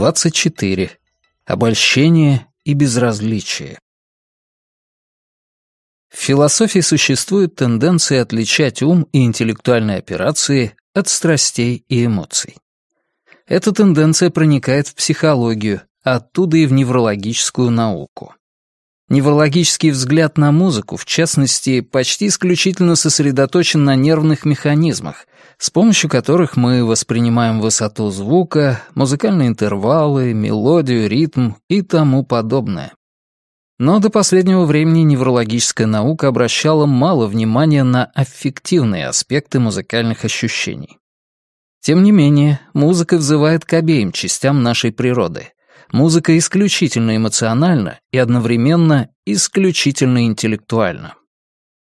24. Обольщение и безразличие. В философии существует тенденция отличать ум и интеллектуальные операции от страстей и эмоций. Эта тенденция проникает в психологию, оттуда и в неврологическую науку. Неврологический взгляд на музыку, в частности, почти исключительно сосредоточен на нервных механизмах, с помощью которых мы воспринимаем высоту звука, музыкальные интервалы, мелодию, ритм и тому подобное. Но до последнего времени неврологическая наука обращала мало внимания на аффективные аспекты музыкальных ощущений. Тем не менее, музыка взывает к обеим частям нашей природы — Музыка исключительно эмоциональна и одновременно исключительно интеллектуальна.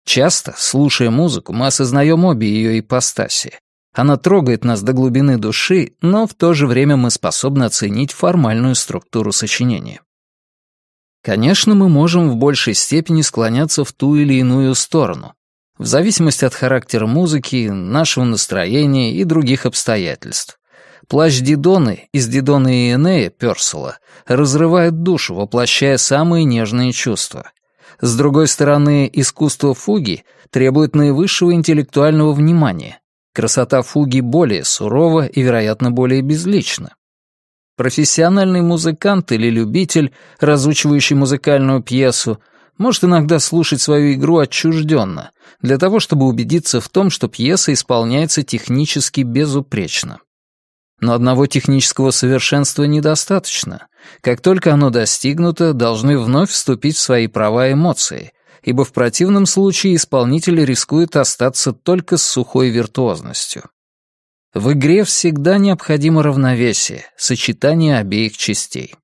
Часто, слушая музыку, мы осознаем обе ее ипостаси. Она трогает нас до глубины души, но в то же время мы способны оценить формальную структуру сочинения. Конечно, мы можем в большей степени склоняться в ту или иную сторону, в зависимости от характера музыки, нашего настроения и других обстоятельств. Плащ Дидоны из Дидоны и Энея Персела разрывает душу, воплощая самые нежные чувства. С другой стороны, искусство фуги требует наивысшего интеллектуального внимания. Красота фуги более сурова и, вероятно, более безлична. Профессиональный музыкант или любитель, разучивающий музыкальную пьесу, может иногда слушать свою игру отчужденно, для того, чтобы убедиться в том, что пьеса исполняется технически безупречно. Но одного технического совершенства недостаточно. Как только оно достигнуто, должны вновь вступить в свои права эмоции, ибо в противном случае исполнитель рискует остаться только с сухой виртуозностью. В игре всегда необходимо равновесие, сочетание обеих частей.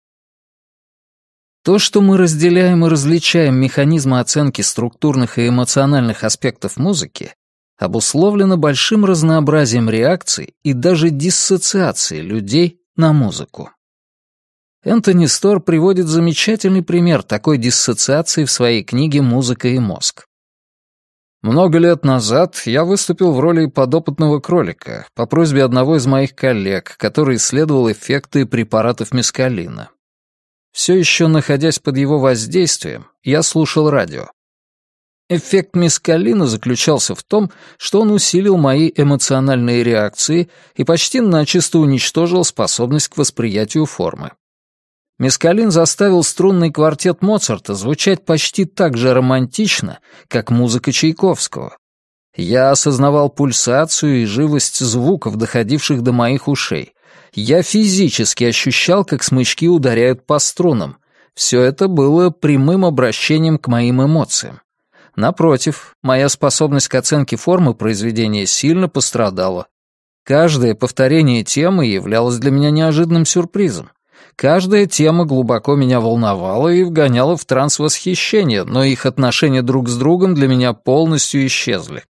То, что мы разделяем и различаем механизмы оценки структурных и эмоциональных аспектов музыки, обусловлено большим разнообразием реакций и даже диссоциацией людей на музыку. Энтони Стор приводит замечательный пример такой диссоциации в своей книге «Музыка и мозг». Много лет назад я выступил в роли подопытного кролика по просьбе одного из моих коллег, который исследовал эффекты препаратов мескалина. Все еще находясь под его воздействием, я слушал радио. Эффект мискалина заключался в том, что он усилил мои эмоциональные реакции и почти начисто уничтожил способность к восприятию формы. Мискалин заставил струнный квартет Моцарта звучать почти так же романтично, как музыка Чайковского. Я осознавал пульсацию и живость звуков, доходивших до моих ушей. Я физически ощущал, как смычки ударяют по струнам. Все это было прямым обращением к моим эмоциям. Напротив, моя способность к оценке формы произведения сильно пострадала. Каждое повторение темы являлось для меня неожиданным сюрпризом. Каждая тема глубоко меня волновала и вгоняла в транс восхищения, но их отношения друг с другом для меня полностью исчезли.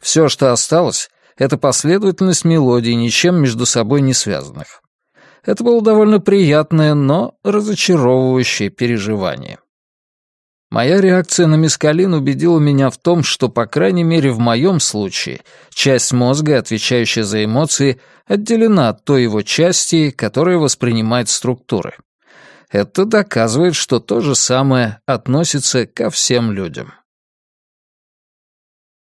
Все, что осталось, это последовательность мелодий, ничем между собой не связанных. Это было довольно приятное, но разочаровывающее переживание. Моя реакция на мискалин убедила меня в том, что, по крайней мере, в моем случае, часть мозга, отвечающая за эмоции, отделена от той его части, которая воспринимает структуры. Это доказывает, что то же самое относится ко всем людям.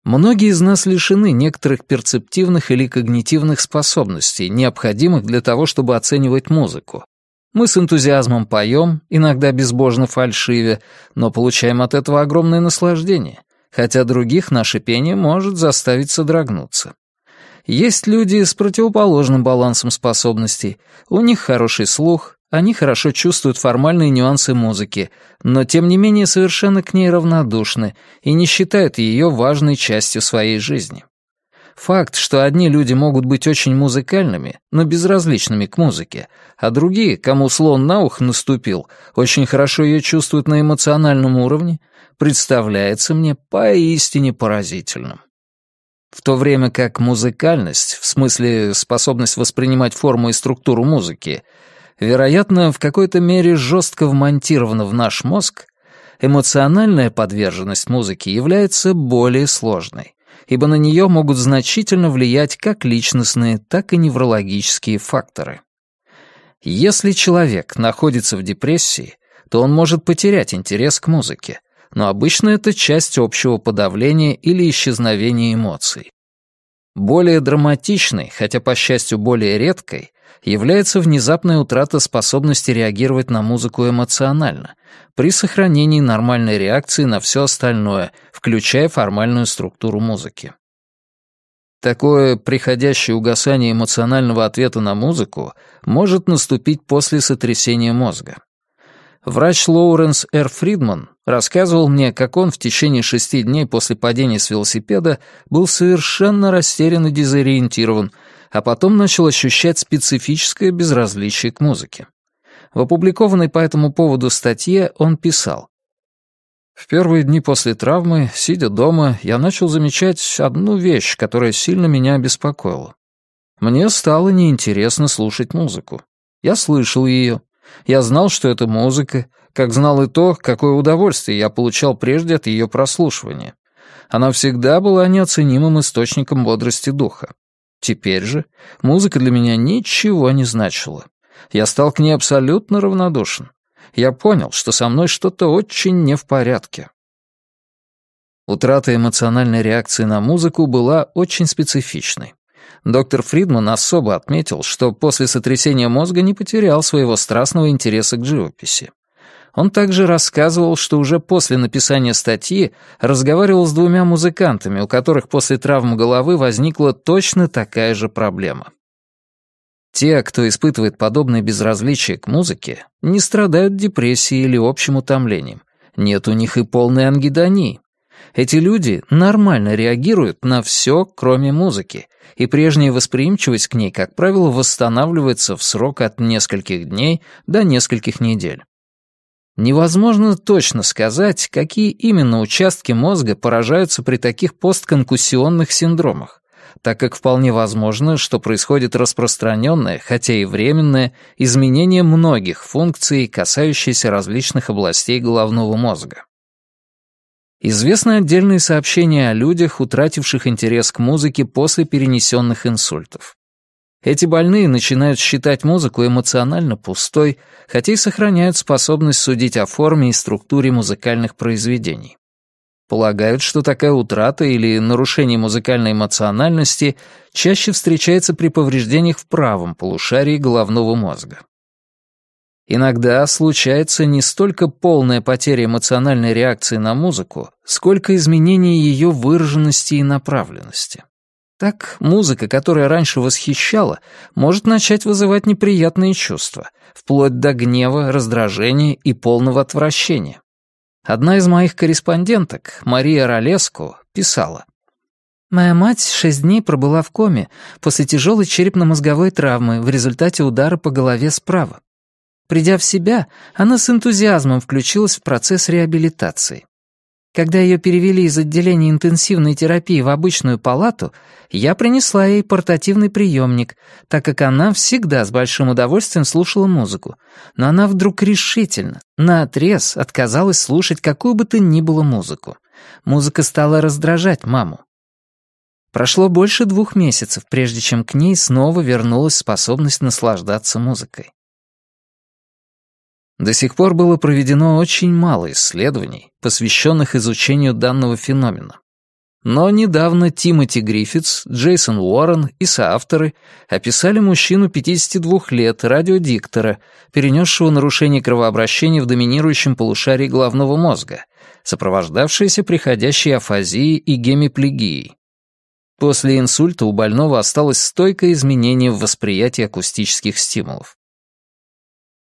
Многие из нас лишены некоторых перцептивных или когнитивных способностей, необходимых для того, чтобы оценивать музыку, мы с энтузиазмом поем, иногда безбожно фальшиве, но получаем от этого огромное наслаждение, хотя других наше пение может заставить содрогнуться. Есть люди с противоположным балансом способностей. У них хороший слух, они хорошо чувствуют формальные нюансы музыки, но тем не менее совершенно к ней равнодушны и не считают ее важной частью своей жизни. Факт, что одни люди могут быть очень музыкальными, но безразличными к музыке, а другие, кому слон на ухо наступил, очень хорошо ее чувствуют на эмоциональном уровне, представляется мне поистине поразительным. В то время как музыкальность, в смысле способность воспринимать форму и структуру музыки, вероятно, в какой-то мере жестко вмонтирована в наш мозг, эмоциональная подверженность музыке является более сложной ибо на нее могут значительно влиять как личностные, так и неврологические факторы. Если человек находится в депрессии, то он может потерять интерес к музыке, но обычно это часть общего подавления или исчезновения эмоций. Более драматичной, хотя, по счастью, более редкой, является внезапная утрата способности реагировать на музыку эмоционально при сохранении нормальной реакции на все остальное — включая формальную структуру музыки. Такое приходящее угасание эмоционального ответа на музыку может наступить после сотрясения мозга. Врач Лоуренс Р. Фридман рассказывал мне, как он в течение шести дней после падения с велосипеда был совершенно растерян и дезориентирован, а потом начал ощущать специфическое безразличие к музыке. В опубликованной по этому поводу статье он писал, в первые дни после травмы, сидя дома, я начал замечать одну вещь, которая сильно меня беспокоила. Мне стало неинтересно слушать музыку. Я слышал ее. Я знал, что это музыка, как знал и то, какое удовольствие я получал прежде от ее прослушивания. Она всегда была неоценимым источником бодрости духа. Теперь же музыка для меня ничего не значила. Я стал к ней абсолютно равнодушен я понял, что со мной что-то очень не в порядке. Утрата эмоциональной реакции на музыку была очень специфичной. Доктор Фридман особо отметил, что после сотрясения мозга не потерял своего страстного интереса к живописи. Он также рассказывал, что уже после написания статьи разговаривал с двумя музыкантами, у которых после травм головы возникла точно такая же проблема. Те, кто испытывает подобное безразличие к музыке, не страдают депрессией или общим утомлением. Нет у них и полной ангидонии. Эти люди нормально реагируют на все, кроме музыки, и прежняя восприимчивость к ней, как правило, восстанавливается в срок от нескольких дней до нескольких недель. Невозможно точно сказать, какие именно участки мозга поражаются при таких постконкуссионных синдромах так как вполне возможно, что происходит распространенное, хотя и временное, изменение многих функций, касающихся различных областей головного мозга. Известны отдельные сообщения о людях, утративших интерес к музыке после перенесенных инсультов. Эти больные начинают считать музыку эмоционально пустой, хотя и сохраняют способность судить о форме и структуре музыкальных произведений. Полагают, что такая утрата или нарушение музыкальной эмоциональности чаще встречается при повреждениях в правом полушарии головного мозга. Иногда случается не столько полная потеря эмоциональной реакции на музыку, сколько изменение ее выраженности и направленности. Так, музыка, которая раньше восхищала, может начать вызывать неприятные чувства, вплоть до гнева, раздражения и полного отвращения. Одна из моих корреспонденток, Мария Ролеску, писала. «Моя мать шесть дней пробыла в коме после тяжелой черепно-мозговой травмы в результате удара по голове справа. Придя в себя, она с энтузиазмом включилась в процесс реабилитации. Когда ее перевели из отделения интенсивной терапии в обычную палату, я принесла ей портативный приемник, так как она всегда с большим удовольствием слушала музыку. Но она вдруг решительно, наотрез, отказалась слушать какую бы то ни было музыку. Музыка стала раздражать маму. Прошло больше двух месяцев, прежде чем к ней снова вернулась способность наслаждаться музыкой. До сих пор было проведено очень мало исследований, посвященных изучению данного феномена. Но недавно Тимоти Гриффитс, Джейсон Уоррен и соавторы описали мужчину 52 лет, радиодиктора, перенесшего нарушение кровообращения в доминирующем полушарии головного мозга, сопровождавшееся приходящей афазией и гемиплегией. После инсульта у больного осталось стойкое изменение в восприятии акустических стимулов.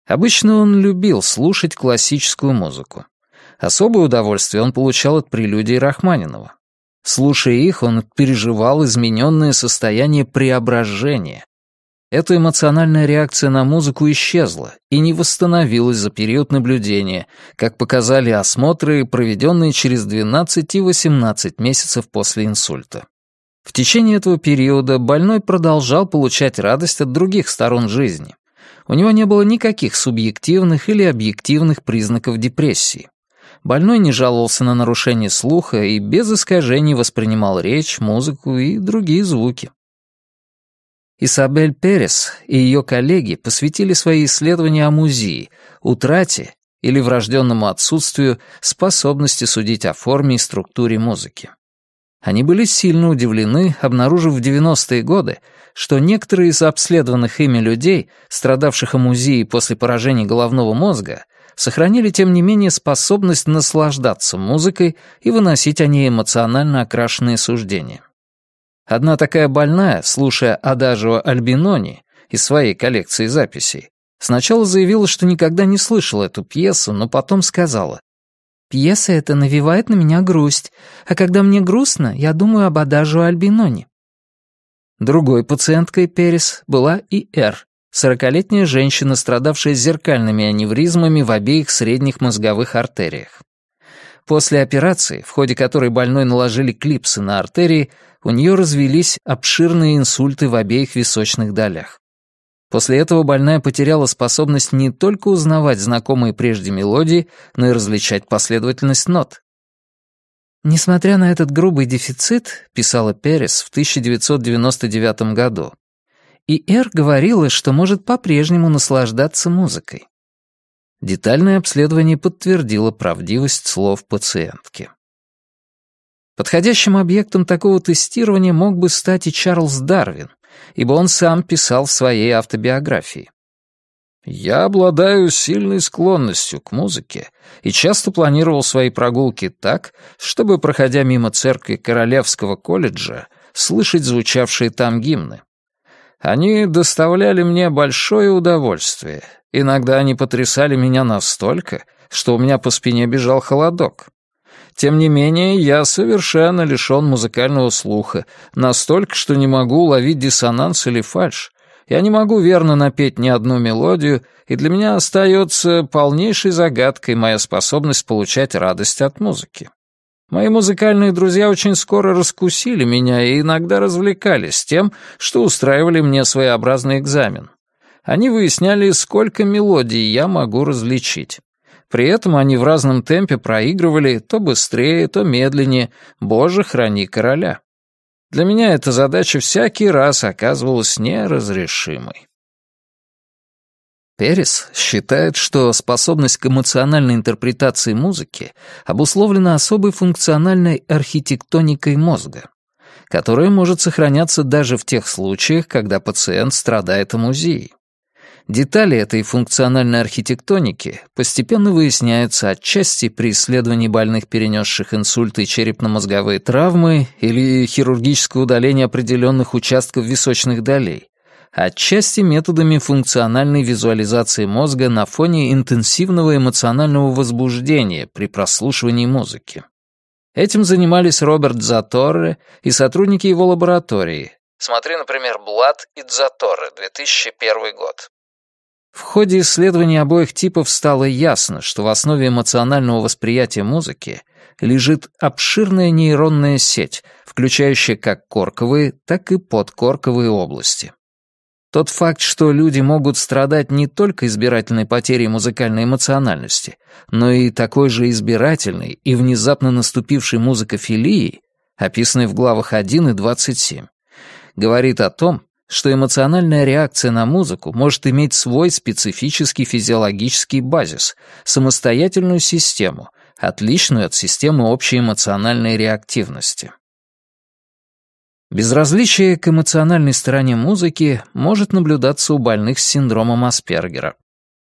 Обычно он любил слушать классическую музыку. Особое удовольствие он получал от прелюдий Рахманинова. Слушая их, он переживал измененное состояние преображения. Эта эмоциональная реакция на музыку исчезла и не восстановилась за период наблюдения, как показали осмотры, проведенные через 12 и 18 месяцев после инсульта. В течение этого периода больной продолжал получать радость от других сторон жизни. У него не было никаких субъективных или объективных признаков депрессии. Больной не жаловался на нарушение слуха и без искажений воспринимал речь, музыку и другие звуки. Исабель Перес и ее коллеги посвятили свои исследования амузии, утрате или врожденному отсутствию способности судить о форме и структуре музыки. Они были сильно удивлены, обнаружив в 90-е годы, что некоторые из обследованных ими людей, страдавших амузией после поражения головного мозга, сохранили, тем не менее, способность наслаждаться музыкой и выносить о ней эмоционально окрашенные суждения. Одна такая больная, слушая Адажио Альбинони из своей коллекции записей, сначала заявила, что никогда не слышала эту пьесу, но потом сказала, «Пьеса эта навевает на меня грусть, а когда мне грустно, я думаю об Адажио Альбинони». Другой пациенткой Перес была и Р, сорокалетняя женщина, страдавшая зеркальными аневризмами в обеих средних мозговых артериях. После операции, в ходе которой больной наложили клипсы на артерии, у нее развелись обширные инсульты в обеих височных долях. После этого больная потеряла способность не только узнавать знакомые прежде мелодии, но и различать последовательность нот. Несмотря на этот грубый дефицит, писала Перес в 1999 году, и Эр говорила, что может по-прежнему наслаждаться музыкой. Детальное обследование подтвердило правдивость слов пациентки. Подходящим объектом такого тестирования мог бы стать и Чарльз Дарвин, ибо он сам писал в своей автобиографии. Я обладаю сильной склонностью к музыке и часто планировал свои прогулки так, чтобы, проходя мимо церкви Королевского колледжа, слышать звучавшие там гимны. Они доставляли мне большое удовольствие. Иногда они потрясали меня настолько, что у меня по спине бежал холодок. Тем не менее, я совершенно лишён музыкального слуха, настолько, что не могу уловить диссонанс или фальш. Я не могу верно напеть ни одну мелодию, и для меня остается полнейшей загадкой моя способность получать радость от музыки. Мои музыкальные друзья очень скоро раскусили меня и иногда развлекались тем, что устраивали мне своеобразный экзамен. Они выясняли, сколько мелодий я могу различить. При этом они в разном темпе проигрывали то быстрее, то медленнее. Боже, храни короля. Для меня эта задача всякий раз оказывалась неразрешимой. Перес считает, что способность к эмоциональной интерпретации музыки обусловлена особой функциональной архитектоникой мозга, которая может сохраняться даже в тех случаях, когда пациент страдает амузией. Детали этой функциональной архитектоники постепенно выясняются отчасти при исследовании больных, перенесших инсульты и черепно-мозговые травмы или хирургическое удаление определенных участков височных долей, отчасти методами функциональной визуализации мозга на фоне интенсивного эмоционального возбуждения при прослушивании музыки. Этим занимались Роберт Заторре и сотрудники его лаборатории. Смотри, например, Блад и Заторре, 2001 год. В ходе исследований обоих типов стало ясно, что в основе эмоционального восприятия музыки лежит обширная нейронная сеть, включающая как корковые, так и подкорковые области. Тот факт, что люди могут страдать не только избирательной потерей музыкальной эмоциональности, но и такой же избирательной и внезапно наступившей музыкофилии, описанной в главах 1 и 27, говорит о том, что эмоциональная реакция на музыку может иметь свой специфический физиологический базис, самостоятельную систему, отличную от системы общей эмоциональной реактивности. Безразличие к эмоциональной стороне музыки может наблюдаться у больных с синдромом Аспергера.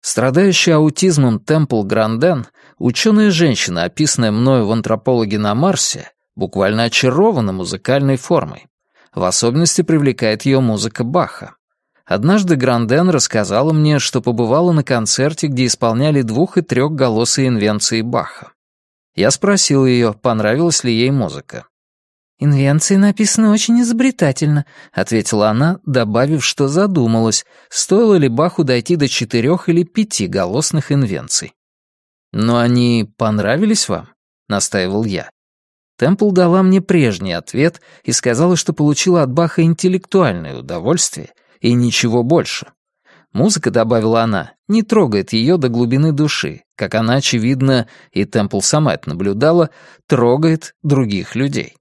Страдающий аутизмом Темпл Гранден, ученая женщина, описанная мною в антропологе на Марсе, буквально очарована музыкальной формой. В особенности привлекает ее музыка Баха. Однажды Гранден рассказала мне, что побывала на концерте, где исполняли двух- и трехголосые инвенции Баха. Я спросил ее, понравилась ли ей музыка. «Инвенции написаны очень изобретательно», — ответила она, добавив, что задумалась, стоило ли Баху дойти до четырех или пяти голосных инвенций. «Но они понравились вам?» — настаивал я. Темпл дала мне прежний ответ и сказала, что получила от Баха интеллектуальное удовольствие и ничего больше. Музыка, добавила она, не трогает ее до глубины души, как она, очевидно, и Темпл сама это наблюдала, трогает других людей.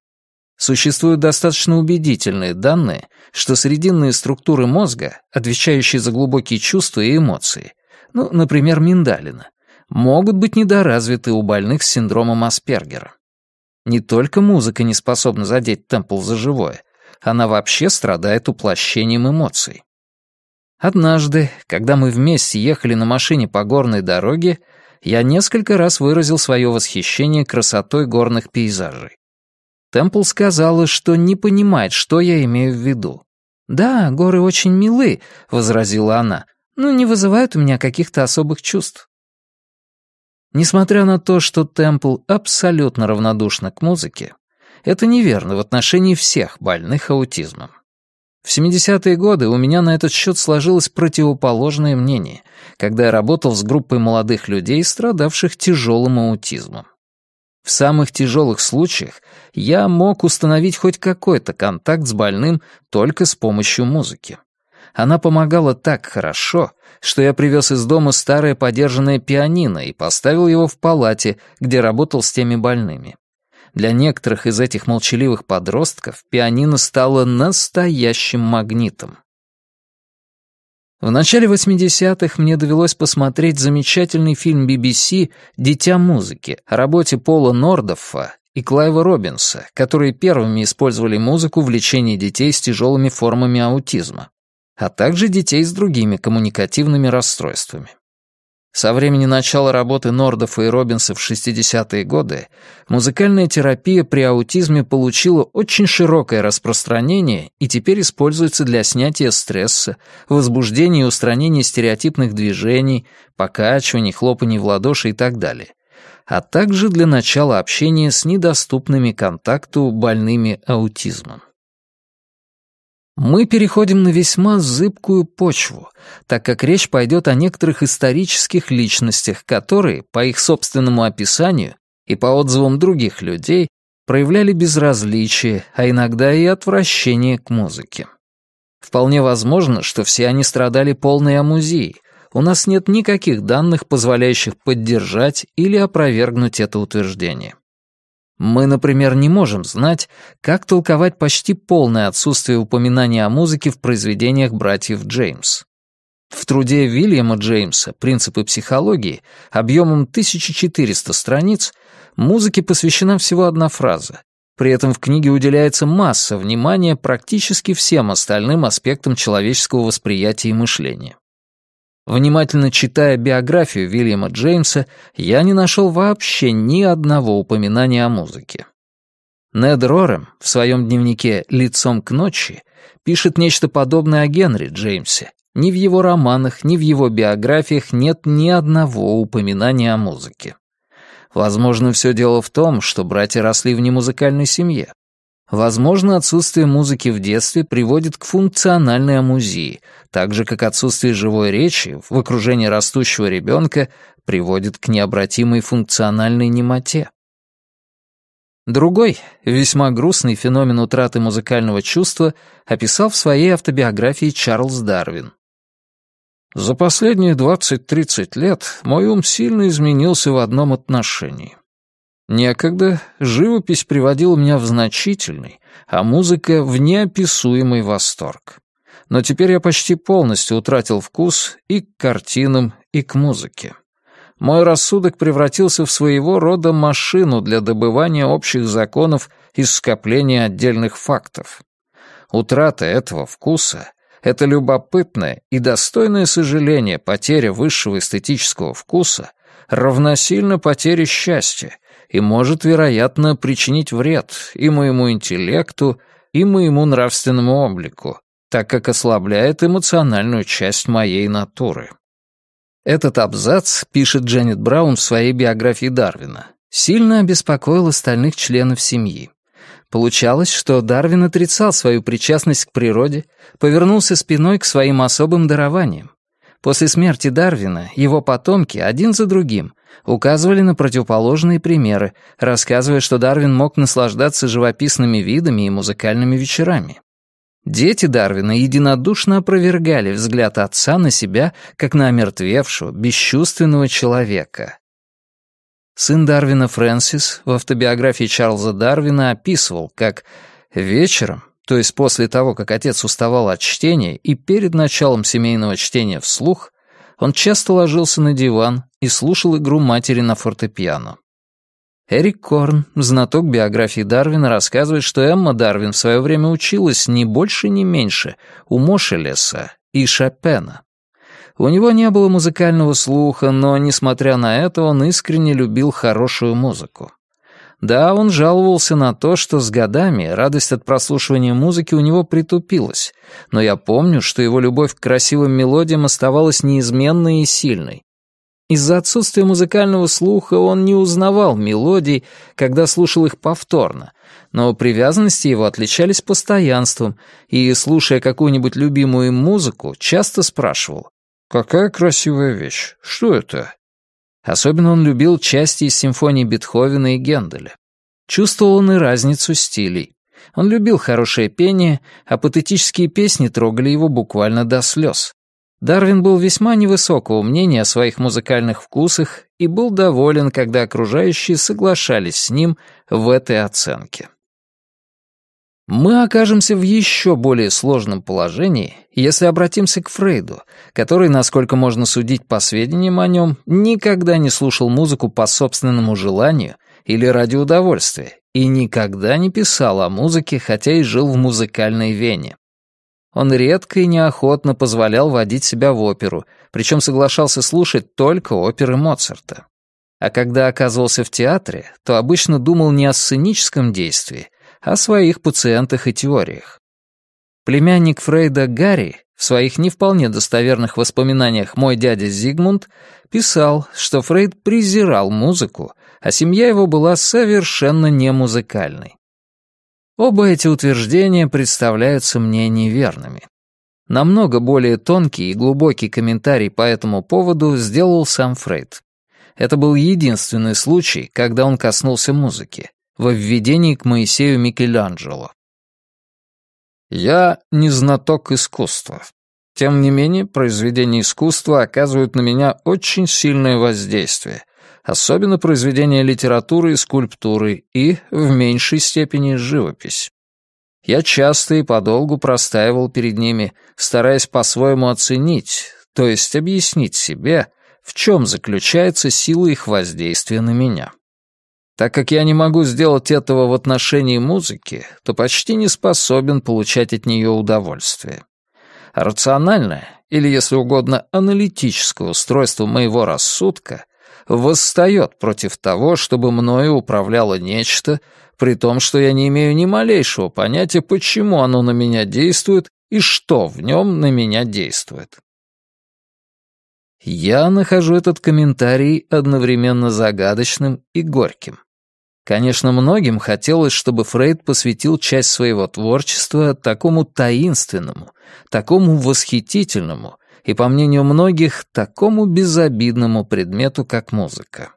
Существуют достаточно убедительные данные, что срединные структуры мозга, отвечающие за глубокие чувства и эмоции, ну, например, миндалина, могут быть недоразвиты у больных с синдромом Аспергера. Не только музыка не способна задеть Темпл за живое, она вообще страдает уплощением эмоций. Однажды, когда мы вместе ехали на машине по горной дороге, я несколько раз выразил свое восхищение красотой горных пейзажей. Темпл сказала, что не понимает, что я имею в виду. «Да, горы очень милы», — возразила она, — «но не вызывают у меня каких-то особых чувств». Несмотря на то, что Темпл абсолютно равнодушна к музыке, это неверно в отношении всех больных аутизмом. В 70-е годы у меня на этот счет сложилось противоположное мнение, когда я работал с группой молодых людей, страдавших тяжелым аутизмом. В самых тяжелых случаях я мог установить хоть какой-то контакт с больным только с помощью музыки. Она помогала так хорошо, что я привез из дома старое подержанное пианино и поставил его в палате, где работал с теми больными. Для некоторых из этих молчаливых подростков пианино стало настоящим магнитом. В начале 80-х мне довелось посмотреть замечательный фильм BBC «Дитя музыки» о работе Пола Нордоффа и Клайва Робинса, которые первыми использовали музыку в лечении детей с тяжелыми формами аутизма а также детей с другими коммуникативными расстройствами. Со времени начала работы Нордофа и Робинса в 60-е годы музыкальная терапия при аутизме получила очень широкое распространение и теперь используется для снятия стресса, возбуждения и устранения стереотипных движений, покачиваний, хлопаний в ладоши и так далее, а также для начала общения с недоступными контакту больными аутизмом. Мы переходим на весьма зыбкую почву, так как речь пойдет о некоторых исторических личностях, которые, по их собственному описанию и по отзывам других людей, проявляли безразличие, а иногда и отвращение к музыке. Вполне возможно, что все они страдали полной амузией. У нас нет никаких данных, позволяющих поддержать или опровергнуть это утверждение. Мы, например, не можем знать, как толковать почти полное отсутствие упоминания о музыке в произведениях братьев Джеймс. В труде Вильяма Джеймса «Принципы психологии» объемом 1400 страниц музыке посвящена всего одна фраза. При этом в книге уделяется масса внимания практически всем остальным аспектам человеческого восприятия и мышления. Внимательно читая биографию Вильяма Джеймса, я не нашел вообще ни одного упоминания о музыке. Нед Рорем в своем дневнике «Лицом к ночи» пишет нечто подобное о Генри Джеймсе. Ни в его романах, ни в его биографиях нет ни одного упоминания о музыке. Возможно, все дело в том, что братья росли в немузыкальной семье. Возможно, отсутствие музыки в детстве приводит к функциональной амузии, так же как отсутствие живой речи в окружении растущего ребенка приводит к необратимой функциональной немоте. Другой, весьма грустный феномен утраты музыкального чувства описал в своей автобиографии Чарльз Дарвин. «За последние 20-30 лет мой ум сильно изменился в одном отношении. Некогда живопись приводила меня в значительный, а музыка — в неописуемый восторг. Но теперь я почти полностью утратил вкус и к картинам, и к музыке. Мой рассудок превратился в своего рода машину для добывания общих законов из скопления отдельных фактов. Утрата этого вкуса — это любопытное и достойное сожаление потеря высшего эстетического вкуса равносильно потере счастья, и может, вероятно, причинить вред и моему интеллекту, и моему нравственному облику, так как ослабляет эмоциональную часть моей натуры. Этот абзац, пишет Дженнет Браун в своей биографии Дарвина, сильно обеспокоил остальных членов семьи. Получалось, что Дарвин отрицал свою причастность к природе, повернулся спиной к своим особым дарованиям, После смерти Дарвина его потомки один за другим указывали на противоположные примеры, рассказывая, что Дарвин мог наслаждаться живописными видами и музыкальными вечерами. Дети Дарвина единодушно опровергали взгляд отца на себя, как на омертвевшего, бесчувственного человека. Сын Дарвина Фрэнсис в автобиографии Чарльза Дарвина описывал, как «вечером то есть после того, как отец уставал от чтения и перед началом семейного чтения вслух, он часто ложился на диван и слушал игру матери на фортепиано. Эрик Корн, знаток биографии Дарвина, рассказывает, что Эмма Дарвин в свое время училась не больше, не меньше у Мошелеса и Шопена. У него не было музыкального слуха, но, несмотря на это, он искренне любил хорошую музыку. Да, он жаловался на то, что с годами радость от прослушивания музыки у него притупилась, но я помню, что его любовь к красивым мелодиям оставалась неизменной и сильной. Из-за отсутствия музыкального слуха он не узнавал мелодий, когда слушал их повторно, но привязанности его отличались постоянством, и, слушая какую-нибудь любимую им музыку, часто спрашивал «Какая красивая вещь? Что это? Особенно он любил части из симфоний Бетховена и Генделя. Чувствовал он и разницу стилей. Он любил хорошее пение, а патетические песни трогали его буквально до слез. Дарвин был весьма невысокого мнения о своих музыкальных вкусах и был доволен, когда окружающие соглашались с ним в этой оценке. Мы окажемся в еще более сложном положении, если обратимся к Фрейду, который, насколько можно судить по сведениям о нем, никогда не слушал музыку по собственному желанию или ради удовольствия и никогда не писал о музыке, хотя и жил в музыкальной вене. Он редко и неохотно позволял водить себя в оперу, причем соглашался слушать только оперы Моцарта. А когда оказывался в театре, то обычно думал не о сценическом действии, о своих пациентах и теориях. Племянник Фрейда Гарри в своих не вполне достоверных воспоминаниях «Мой дядя Зигмунд» писал, что Фрейд презирал музыку, а семья его была совершенно не музыкальной. Оба эти утверждения представляются мне неверными. Намного более тонкий и глубокий комментарий по этому поводу сделал сам Фрейд. Это был единственный случай, когда он коснулся музыки во введении к Моисею Микеланджело. Я не знаток искусства. Тем не менее, произведения искусства оказывают на меня очень сильное воздействие, особенно произведения литературы и скульптуры и, в меньшей степени, живопись. Я часто и подолгу простаивал перед ними, стараясь по-своему оценить, то есть объяснить себе, в чем заключается сила их воздействия на меня. Так как я не могу сделать этого в отношении музыки, то почти не способен получать от нее удовольствие. Рациональное, или, если угодно, аналитическое устройство моего рассудка восстает против того, чтобы мною управляло нечто, при том, что я не имею ни малейшего понятия, почему оно на меня действует и что в нем на меня действует. Я нахожу этот комментарий одновременно загадочным и горьким. Конечно, многим хотелось, чтобы Фрейд посвятил часть своего творчества такому таинственному, такому восхитительному и, по мнению многих, такому безобидному предмету, как музыка.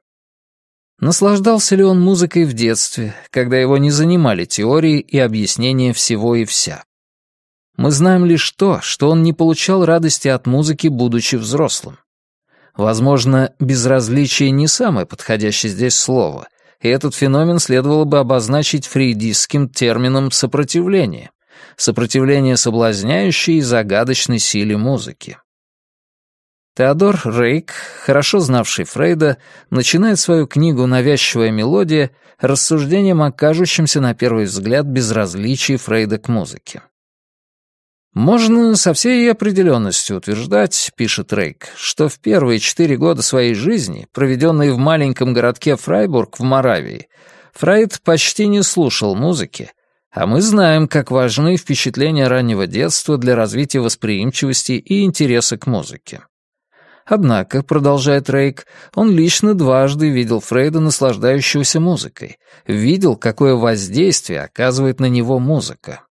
Наслаждался ли он музыкой в детстве, когда его не занимали теории и объяснения всего и вся? Мы знаем лишь то, что он не получал радости от музыки, будучи взрослым. Возможно, безразличие не самое подходящее здесь слово, и этот феномен следовало бы обозначить фрейдистским термином «сопротивление» — сопротивление соблазняющей и загадочной силе музыки. Теодор Рейк, хорошо знавший Фрейда, начинает свою книгу «Навязчивая мелодия» рассуждением о кажущемся на первый взгляд безразличии Фрейда к музыке. «Можно со всей определенностью утверждать, — пишет Рейк, — что в первые четыре года своей жизни, проведенные в маленьком городке Фрайбург в Моравии, Фрейд почти не слушал музыки, а мы знаем, как важны впечатления раннего детства для развития восприимчивости и интереса к музыке. Однако, продолжает Рейк, он лично дважды видел Фрейда, наслаждающегося музыкой, видел, какое воздействие оказывает на него музыка.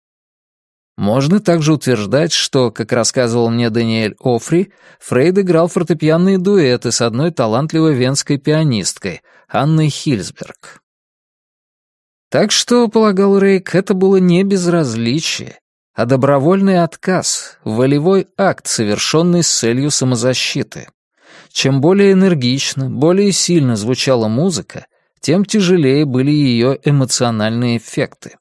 Можно также утверждать, что, как рассказывал мне Даниэль Офри, Фрейд играл фортепианные дуэты с одной талантливой венской пианисткой, Анной Хильсберг. Так что, полагал Рейк, это было не безразличие, а добровольный отказ, волевой акт, совершенный с целью самозащиты. Чем более энергично, более сильно звучала музыка, тем тяжелее были ее эмоциональные эффекты.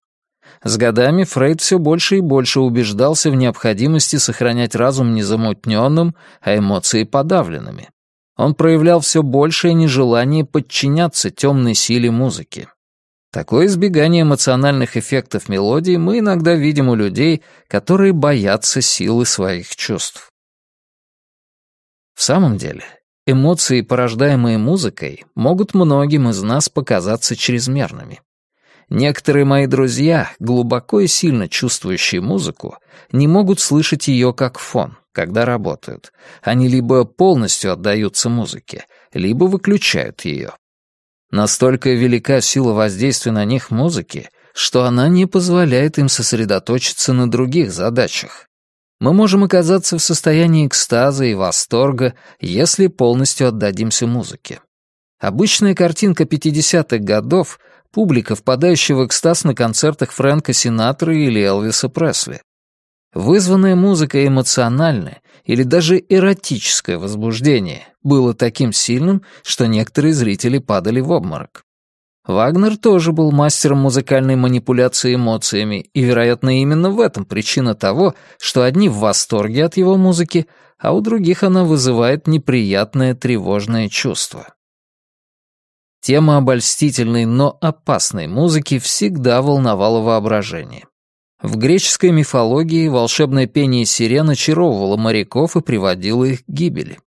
С годами Фрейд все больше и больше убеждался в необходимости сохранять разум незамутненным, а эмоции подавленными. Он проявлял все большее нежелание подчиняться темной силе музыки. Такое избегание эмоциональных эффектов мелодии мы иногда видим у людей, которые боятся силы своих чувств. В самом деле, эмоции, порождаемые музыкой, могут многим из нас показаться чрезмерными. Некоторые мои друзья, глубоко и сильно чувствующие музыку, не могут слышать ее как фон, когда работают. Они либо полностью отдаются музыке, либо выключают ее. Настолько велика сила воздействия на них музыки, что она не позволяет им сосредоточиться на других задачах. Мы можем оказаться в состоянии экстаза и восторга, если полностью отдадимся музыке. Обычная картинка 50-х годов — публика, впадающая в экстаз на концертах Фрэнка Синатры или Элвиса Пресли. вызванное музыка эмоциональное или даже эротическое возбуждение было таким сильным, что некоторые зрители падали в обморок. Вагнер тоже был мастером музыкальной манипуляции эмоциями, и, вероятно, именно в этом причина того, что одни в восторге от его музыки, а у других она вызывает неприятное тревожное чувство. Тема обольстительной, но опасной музыки всегда волновала воображение. В греческой мифологии волшебное пение сирен очаровывало моряков и приводило их к гибели.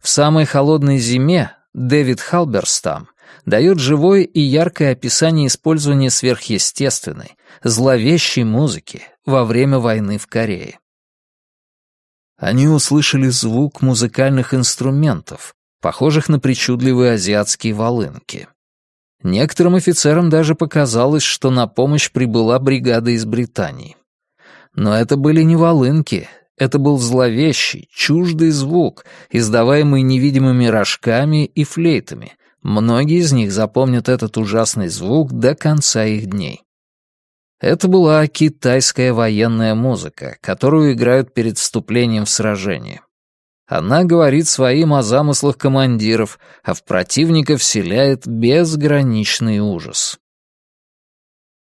В самой холодной зиме Дэвид Халберстам дает живое и яркое описание использования сверхъестественной, зловещей музыки во время войны в Корее. Они услышали звук музыкальных инструментов, похожих на причудливые азиатские волынки. Некоторым офицерам даже показалось, что на помощь прибыла бригада из Британии. Но это были не волынки, это был зловещий, чуждый звук, издаваемый невидимыми рожками и флейтами. Многие из них запомнят этот ужасный звук до конца их дней. Это была китайская военная музыка, которую играют перед вступлением в сражение. Она говорит своим о замыслах командиров, а в противника вселяет безграничный ужас.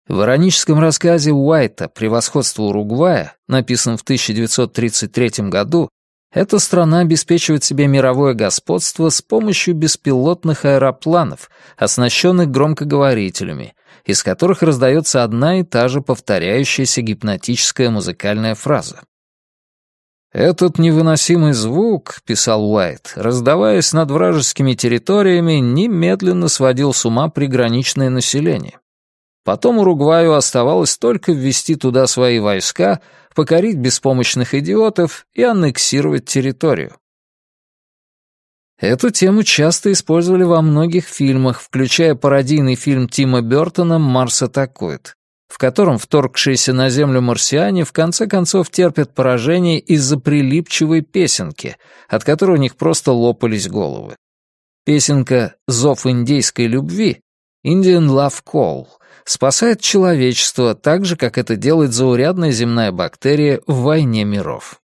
В ироническом рассказе Уайта «Превосходство Уругвая», написанном в 1933 году, эта страна обеспечивает себе мировое господство с помощью беспилотных аэропланов, оснащенных громкоговорителями, из которых раздается одна и та же повторяющаяся гипнотическая музыкальная фраза. «Этот невыносимый звук», — писал Уайт, раздаваясь над вражескими территориями, немедленно сводил с ума приграничное население. Потом Уругваю оставалось только ввести туда свои войска, покорить беспомощных идиотов и аннексировать территорию. Эту тему часто использовали во многих фильмах, включая пародийный фильм Тима Бёртона «Марс атакует» в котором вторгшиеся на землю марсиане в конце концов терпят поражение из-за прилипчивой песенки, от которой у них просто лопались головы. Песенка «Зов индейской любви» «Indian Love Call» спасает человечество так же, как это делает заурядная земная бактерия в «Войне миров».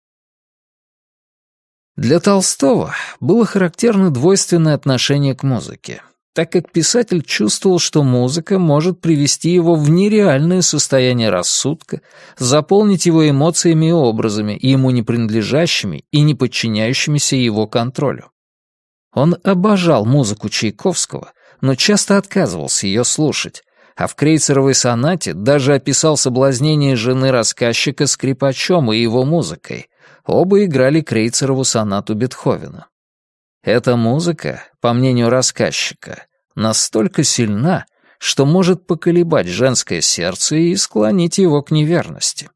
Для Толстого было характерно двойственное отношение к музыке так как писатель чувствовал, что музыка может привести его в нереальное состояние рассудка, заполнить его эмоциями и образами, ему не принадлежащими и не подчиняющимися его контролю. Он обожал музыку Чайковского, но часто отказывался ее слушать, а в крейцеровой сонате даже описал соблазнение жены рассказчика скрипачом и его музыкой. Оба играли крейцерову сонату Бетховена. Эта музыка, по мнению рассказчика, настолько сильна, что может поколебать женское сердце и склонить его к неверности.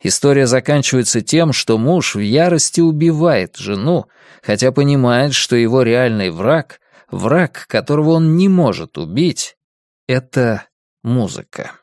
История заканчивается тем, что муж в ярости убивает жену, хотя понимает, что его реальный враг, враг, которого он не может убить, — это музыка.